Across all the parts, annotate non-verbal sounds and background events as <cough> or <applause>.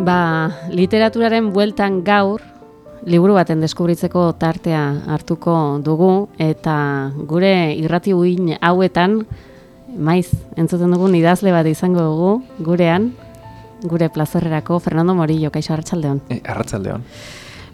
Ba, literaturaren bueltan gaur, liburu baten deskubritzeko tartea hartuko dugu, eta gure irrati uin hauetan, maiz, entzuten dugun idazle bat izango dugu, gurean, gure plazerrerako Fernando Morillo, kaixo Arratxaldeon. E, Arratxaldeon.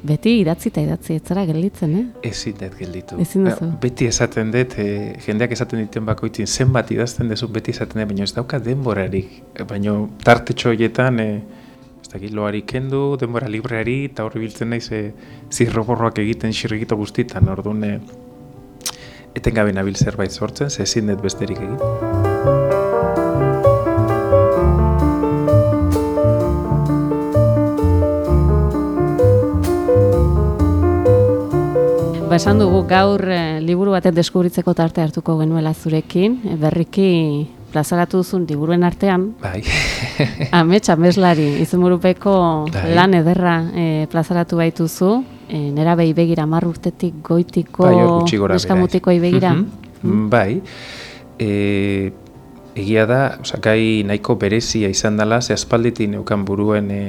Beti idatzi eta idatzi, etzara gelditzen, eh? Ezin dut gelditu. Ezin duzu. Beti esaten dut, e, jendeak esaten dituen bakoitzin zenbat idazten duzu beti esaten dut, baina ez dauka denborarik. Baina tarte txoietan, e, ez dakit loari kendu, denbora libreari, eta horri biltzen naiz e, zirroborroak egiten xirrikito guztitan, orduan e, etengabe nabil zerbait sortzen, ze ezin dut besterik egin. Ba, esan dugu gaur eh, liburu baten deskubritzeko tarte hartuko genuela zurekin, berriki plazaratu duzun liburuen artean, Bai. <laughs> amets ameslari izenburupeko Bai. lan ederra eh, plazaratu baituzu, eh, nera behi begira mar urtetik goitiko Bai, hor gutxi gora neska behera. mutikoi begira. Mhm. Bai. E, egia da, osea, gai nahiko berezia izan dela, ze aspalditik neukan buruen e,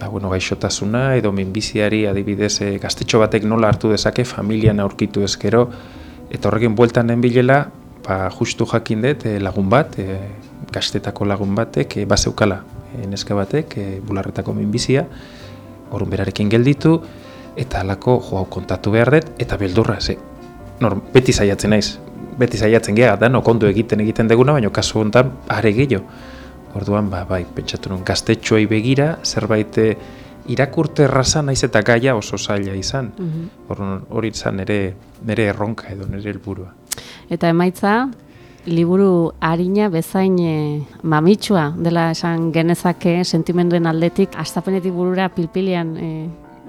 ba, bueno, gaixotasuna edo minbiziari adibidez e, gaztetxo batek nola hartu dezake familian aurkitu ezkero eta horrekin bueltan den bilela ba, justu jakin dut e, lagun bat, e, gaztetako lagun batek e, bazeukala e, neska batek e, bularretako minbizia orrun berarekin gelditu eta halako jo kontatu behar dut eta beldurra ze nor, beti saiatzen naiz beti saiatzen gea da no kondo egiten egiten deguna baina kasu honetan are gehiago Orduan, ba, bai, pentsatu nuen, gaztetxoei begira, zerbait irakurte erraza naiz eta gaia oso zaila izan. Mhm. Orduan, hori izan nire, nire erronka edo nire helburua. Eta emaitza, liburu harina bezain e, mamitsua dela esan genezake sentimenduen aldetik, astapenetik burura pilpilian e,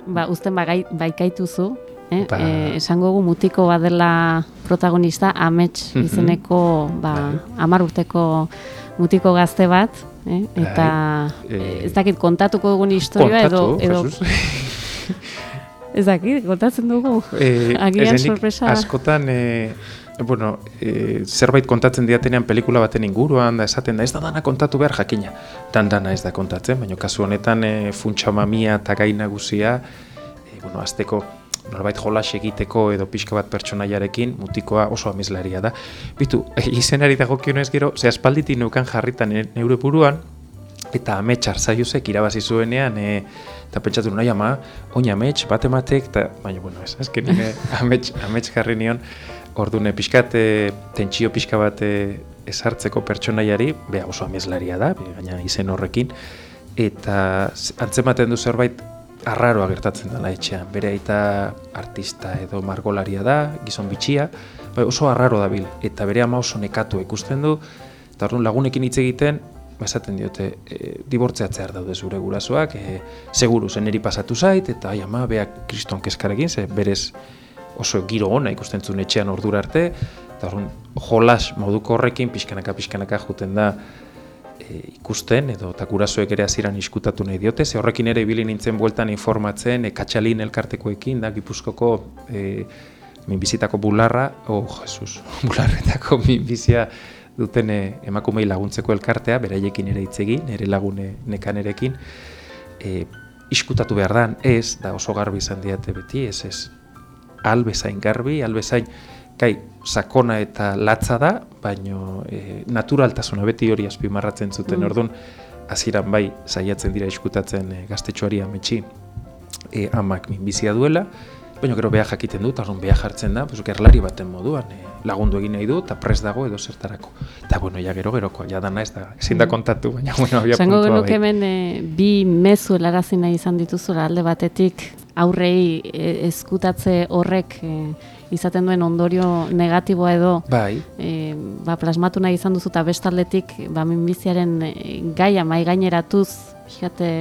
ba, uzten bagai, baikaituzu, eh? Ba. E, esango gu mutiko badela protagonista, amets Mhm. izeneko ba, Bai. amar urteko mutiko gazte bat, eh? eta Bai. e, ez dakit kontatuko dugun historia edo, edo <laughs> ez dakit, kontatzen dugu. Eh, Agian sorpresa. Askotan, eh, bueno, eh, zerbait kontatzen diatenean pelikula baten inguruan, da esaten da, ez da dana kontatu behar jakina. Dan dana ez da kontatzen, baina kasu honetan eh, funtsa mamia eta gai nagusia, eh, bueno, azteko norbait jolas egiteko edo pixka bat pertsonaiarekin mutikoa oso amizlaria da. Bitu, eh, izenari dagokionez gero, ze aspalditik neukan jarritan ne- neure buruan, eta amets arzaiuzek irabazi zuenean, e, eta pentsatu nahi ama, oin amets, bat ematek, eta, baina, bueno, ez, azken nire <laughs> amets, amets jarri nion, ordune pixkat, e, tentsio pixka bat e, ezartzeko pertsonaiari, bea oso amezlaria da, gaina izen horrekin, eta antzematen du zerbait arraroa gertatzen dela etxean, bere aita artista edo margolaria da, gizon bitxia, bai, oso arraro dabil, eta bere ama oso nekatu ikusten du, eta orduan lagunekin hitz egiten, ba, esaten diote, e, dibortzeatzear daude zure gurasoak, e, seguru zen eri pasatu zait, eta ai ama, beak kriston keskarekin, ze berez oso giro ona ikusten zuen etxean ordura arte, eta orduan jolas moduko horrekin pixkanaka pixkanaka juten da e, ikusten, edo eta gurasoek ere hasieran iskutatu nahi diote, ze horrekin ere ibili nintzen bueltan informatzen, e, katxalin elkartekoekin, da Gipuzkoko e, minbizitako bularra, oh, Jesus, <laughs> bularretako minbizia duten e, emakumei laguntzeko elkartea, beraiekin ere hitz egin, nire lagune nekanerekin, e, iskutatu behar dan, ez, da oso garbi izan diate beti, ez, ez, albezain garbi, albezain, kai, sakona eta latza da, baino e, naturaltasuna beti hori azpimarratzen zuten, Mm. orduan, hasieran bai saiatzen dira iskutatzen e, gaztetxoari ametsi e, amak minbizia duela, baina gero beha jakiten dut, orduan beha jartzen da, pues, gerlari baten moduan, e, lagundu egin nahi du, eta pres dago edo zertarako. Eta bueno, ja gero gerokoa, ja dana ez da, ezin da Mm. kontatu, baina bueno, había Zango puntua bai. hemen e, bi mezu helarazi nahi izan dituzula alde batetik aurrei e, eskutatze horrek e, izaten duen ondorio negatiboa edo Bai, e, ba, plasmatu nahi izan duzu eta bestaldetik ba, minbiziaren e, gaia mai gaineratuz, fíjate,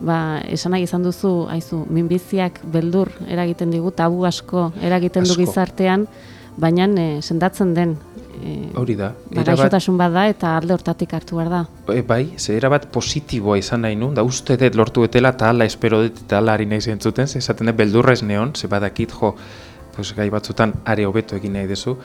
ba, esan nahi izan duzu, aizu, minbiziak beldur eragiten digu, tabu asko eragiten du Asko. gizartean, baina e, sendatzen den e, hori da. gaixotasun bat da eta alde hortatik hartu behar da. E, bai, ze erabat positiboa izan nahi nun, da uste dut lortu etela eta hala espero dut eta hala ari nahi zentzuten, ze esaten dut beldurra ez neon, ze badakit jo, pues, gai batzutan are hobeto egin nahi dezu,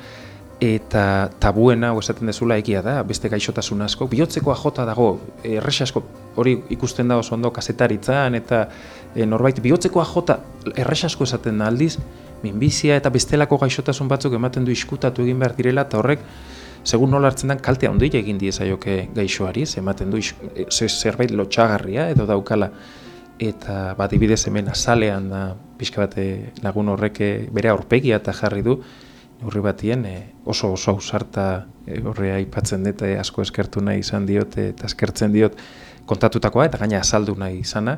eta tabuena, hau esaten dezula egia da, beste gaixotasun asko, bihotzekoa jota dago, erresasko hori ikusten da oso ondo kasetaritzan, eta e, norbait bihotzekoa jota erresasko esaten da aldiz, minbizia eta bestelako gaixotasun batzuk ematen du iskutatu egin behar direla, eta horrek, segun nola hartzen den, kalte handi egin diezaioke gaixoari, ematen du e, zerbait lotxagarria edo daukala, eta badibidez hemen azalean da, pixka bat lagun horrek bere aurpegia eta jarri du, urri batien oso oso ausarta e, horre aipatzen dut asko eskertu nahi izan diot eta eskertzen diot kontatutakoa eta gaina azaldu nahi izana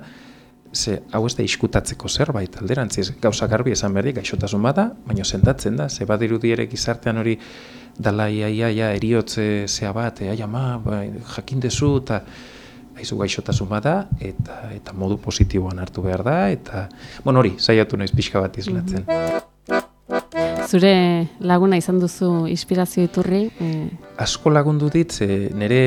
ze hau ez da iskutatzeko zerbait alderantziz gauza garbi esan berdi gaixotasun bada baina sentatzen da ze badirudi ere gizartean hori dala ia ia ia eriotze zea bat e, ai ama bai, jakin dezu eta haizu gaixotasun bada eta eta modu positiboan hartu behar da eta bueno hori saiatu naiz pixka bat islatzen mm Zure laguna izan duzu inspirazio iturri? E... Asko lagundu dit, e, nire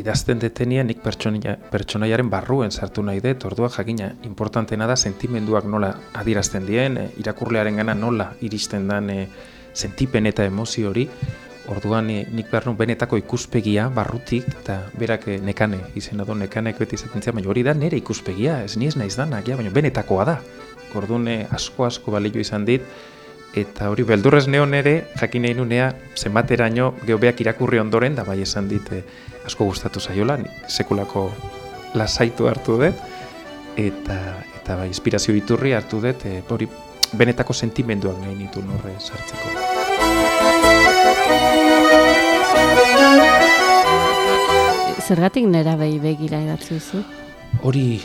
idazten detenia nik pertsonaiaren barruen sartu nahi dut, ordua jakina, importantena da sentimenduak nola adirazten dien, e, irakurlearen gana nola iristen den e, sentipen eta emozio hori, orduan e, nik behar benetako ikuspegia barrutik, eta berak e, nekane, izena du nekanek beti izaten zian, baina hori da nire ikuspegia, ez ni ez naiz danak, ja, baina benetakoa da. Orduan asko asko balio izan dit, eta hori beldurrez neon ere jakin nahi nunea zenbateraino geobeak irakurri ondoren da bai esan dite asko gustatu zaiola sekulako lasaitu hartu dut eta eta bai inspirazio iturri hartu dut e, hori benetako sentimenduak nahi nitu norre sartzeko. Zergatik nera behi begira idatzi Hori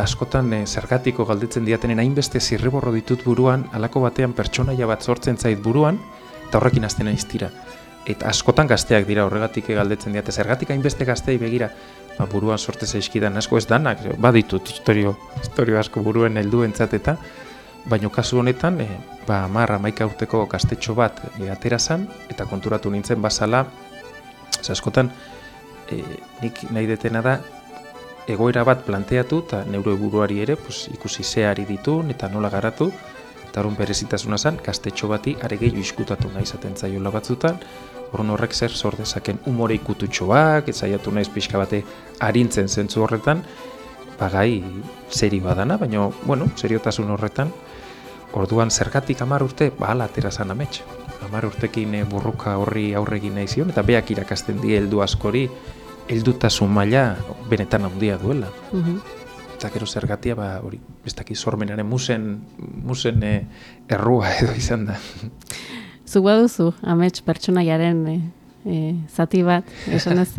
askotan e, zergatiko galdetzen diatenen hainbeste zirriborro ditut buruan, alako batean pertsonaia bat sortzen zait buruan, eta horrekin azten naiz tira. Eta askotan gazteak dira horregatik galdetzen diate, zergatik hainbeste gazteai begira, ba, buruan sorte zaizkidan asko ez danak, baditut historio, historio asko buruen heldu entzateta, baino kasu honetan, e, ba, marra maika urteko gaztetxo bat e, aterazan, eta konturatu nintzen bazala, askotan, e, nik nahi detena da, egoera bat planteatu eta neuro buruari ere pues, ikusi zeari ditu eta nola garatu. Eta horren berezitasuna zen, kastetxo bati are gehiago iskutatu nahi zaten zaiola batzutan. Horren horrek zer zor dezaken umore ikututxoak, ez zaiatu nahiz pixka bate harintzen zentzu horretan. Bagai zeri badana, baina, bueno, seriotasun horretan. Orduan zergatik amar urte, ba, ala atera zan amets. Amar urtekin eh, burruka horri aurregin nahi zion, eta beak irakasten die heldu askori heldutasun maila benetan handia duela. Mm Eta gero zergatia, ba, hori, ez daki sormenaren musen, musen e, errua edo izan da. Zuk baduzu, amets pertsonaiaren e, e, zati bat, esan ez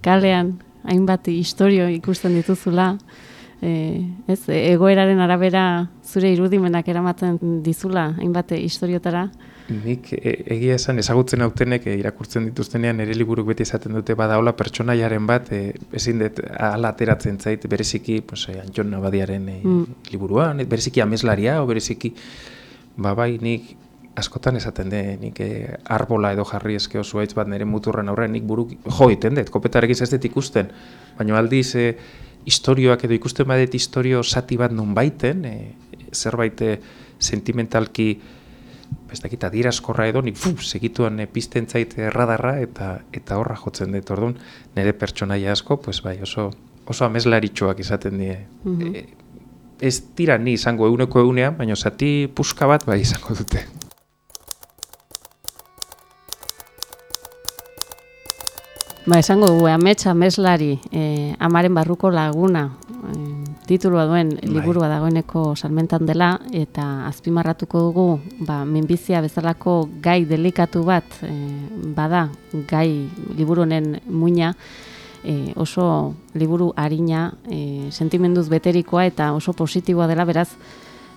kalean, hainbat historio ikusten dituzula, e, ez, egoeraren arabera zure irudimenak eramaten dizula, hainbat historiotara, Nik e, egia esan ezagutzen autenek e, irakurtzen dituztenean ere liburuk beti izaten dute bada hola pertsonaiaren bat e, ezin dut ala ateratzen zait bereziki pues, e, Antion Nabadiaren e, mm. liburuan, e, bereziki ameslaria o bereziki ba bai nik askotan esaten de nik e, arbola edo jarri eske oso bat nire muturren aurrean nik buruk jo iten dut, kopetarek ez dut ikusten baina aldiz e, historioak edo ikusten badet historio sati bat nun baiten e, zerbait e, sentimentalki ez dakit adierazkorra edo nik fu, segituan e, pizten zait erradarra eta eta horra jotzen dut. Ordun nire pertsonaia asko pues bai oso oso ameslaritxoak izaten die. Mm ez dira ni izango euneko eunean baina zati puska bat bai izango dute. Ba, esango dugu, ametsa meslari, eh, amaren barruko laguna, eh, titulua duen bai. liburua dagoeneko salmentan dela, eta azpimarratuko dugu, ba, minbizia bezalako gai delikatu bat, eh, bada, gai liburunen muina, eh, oso liburu harina, eh, sentimenduz beterikoa eta oso positiboa dela, beraz,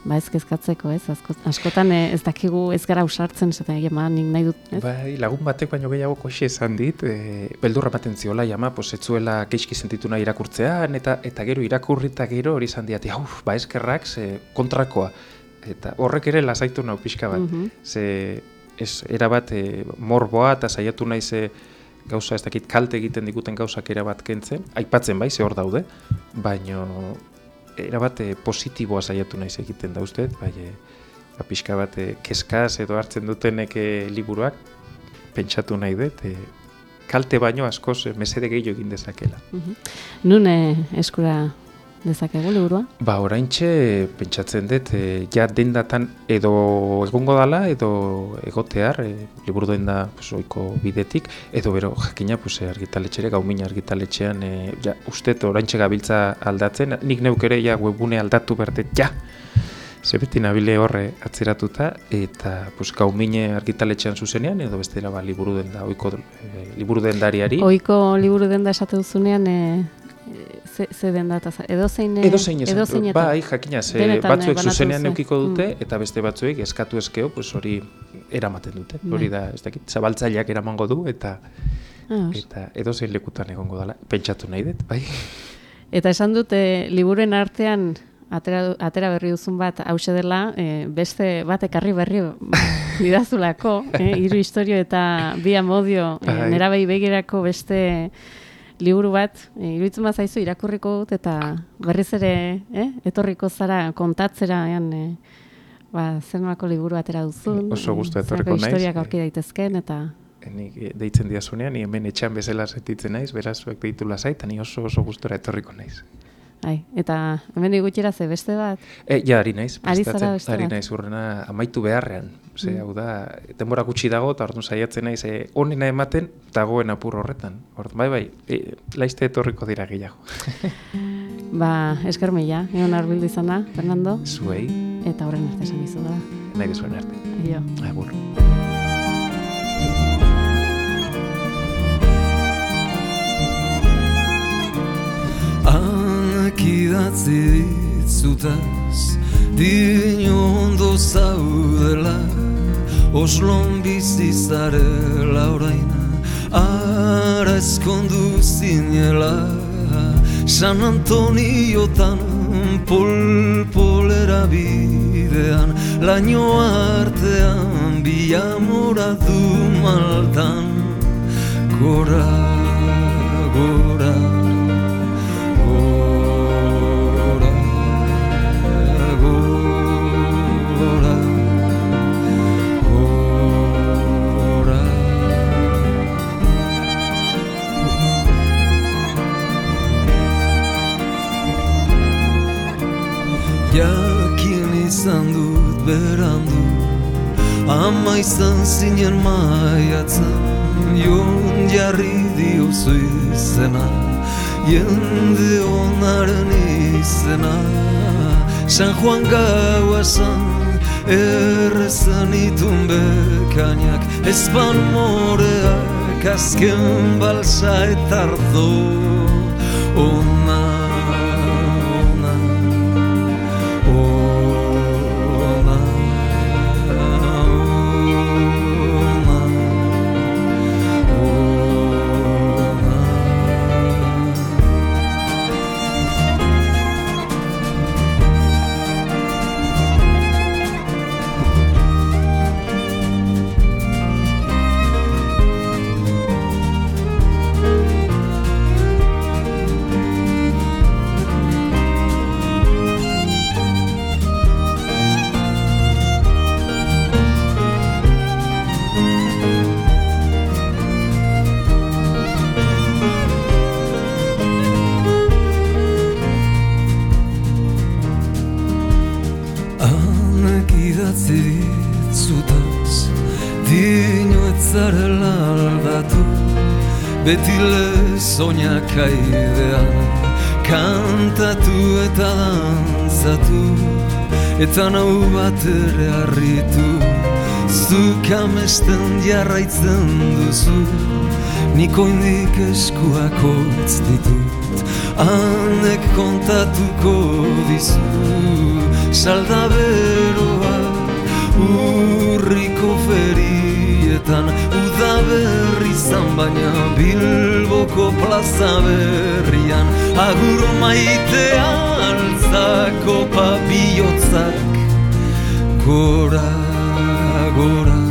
ba ez kezkatzeko, ez? askotan eh, ez dakigu ez gara usartzen, ez da nik nahi dut, ez? Bai, lagun batek baino gehiago koxe esan dit, e, beldurra baten ziola, jama, pues, etzuela keixki sentitu nahi irakurtzean, eta eta gero irakurri eta gero hori izan diati, hau, ba eskerrak, ze kontrakoa. Eta horrek ere lasaitu nau pixka bat. Mm Ze, ez, erabat, e, morboa eta saiatu nahi ze, gauza ez dakit kalte egiten diguten gauzak erabat kentzen, aipatzen bai, ze hor daude, baino erabat eh, positiboa saiatu naiz egiten da uste, bai, e, pixka bat e, keskaz edo hartzen dutenek liburuak, pentsatu nahi dut, e, kalte baino askoz e, mesede gehiago egin dezakela. Mhm. Nun e, eskura dezakegu liburua? Ba, oraintxe pentsatzen dut, e, ja dendatan edo egongo dala, edo egotear, e, liburu denda pues, oiko bidetik, edo bero jakina pues, argitaletxere, gaumin argitaletxean, e, ja, uste, oraintxe gabiltza aldatzen, nik neuk ere ja webune aldatu berdet, ja, Zebeti nabile horre atzeratuta eta pues, gau mine argitaletxean zuzenean edo beste ba, liburu denda, oiko e, liburu dendariari. Oiko liburu denda esate duzunean e, ze, ze den data, edo zein edo zein edo zein bai, jakina, ze batzuek zuzenean neukiko dute mm. eta beste batzuek eskatu eskeo, pues hori eramaten dute. Bai. Hori da, ez dakit, zabaltzaileak eramango du eta ah, eta edo zein lekutan egongo dela, pentsatu nahi dut, bai. <laughs> Eta esan dute liburen artean atera, atera berri duzun bat hause dela, e, beste bat ekarri berri <laughs> didazulako, e, hiru historio eta bi amodio e, nerabei begirako beste liburu bat, e, iruditzen bat zaizu irakurriko dut, eta berriz ere, eh, etorriko zara kontatzera, ean, e, ba, zenbako liburu atera duzun. Oso guztu etorriko naiz. Historiak aurki daitezken, eta... Nik deitzen diazunean, ni hemen etxean bezala sentitzen naiz, beraz, zuek deitu lasai, eta ni oso oso gustora etorriko naiz. Ai, eta hemen gutxira ze beste bat? E, ja, ari naiz. Beste Ari naiz urrena amaitu beharrean. Ose, mm. hau da, denbora gutxi dago, eta orduan saiatzen naiz, e, onena ematen, dagoen apur horretan. Orduan, bai, bai, e, laizte etorriko dira gehiago. <laughs> ba, esker mila, egon arbildu izana, Fernando. Zuei. Eta horren arte esan bizu da. Nahi zuen arte. Aio. Agur. Idatzi ditzutaz Din ondo zaudela Oslon bizizarela oraina Ara eskondu zinela. San Antoniotan polpolera bidean Laino artean biamora du maltan. Gora, gora izan dut berandu Ama izan zinen maiatzen Jon jarri diozu izena Jende onaren izena San Juan gaua zan Errezan itun bekainak Ezpan moreak azken balsa etardo. Ona beti lezoinak aidean Kantatu eta dantzatu Eta nau bat ere harritu Zuk amesten jarraitzen duzu Niko indik eskuak hotz ditut Hanek kontatuko dizu Salda beroa urriko ferietan Uda berri zan baina bilboko plaza berrian Agur maitea altzako papiotzak Gora, gora